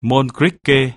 Môn cricket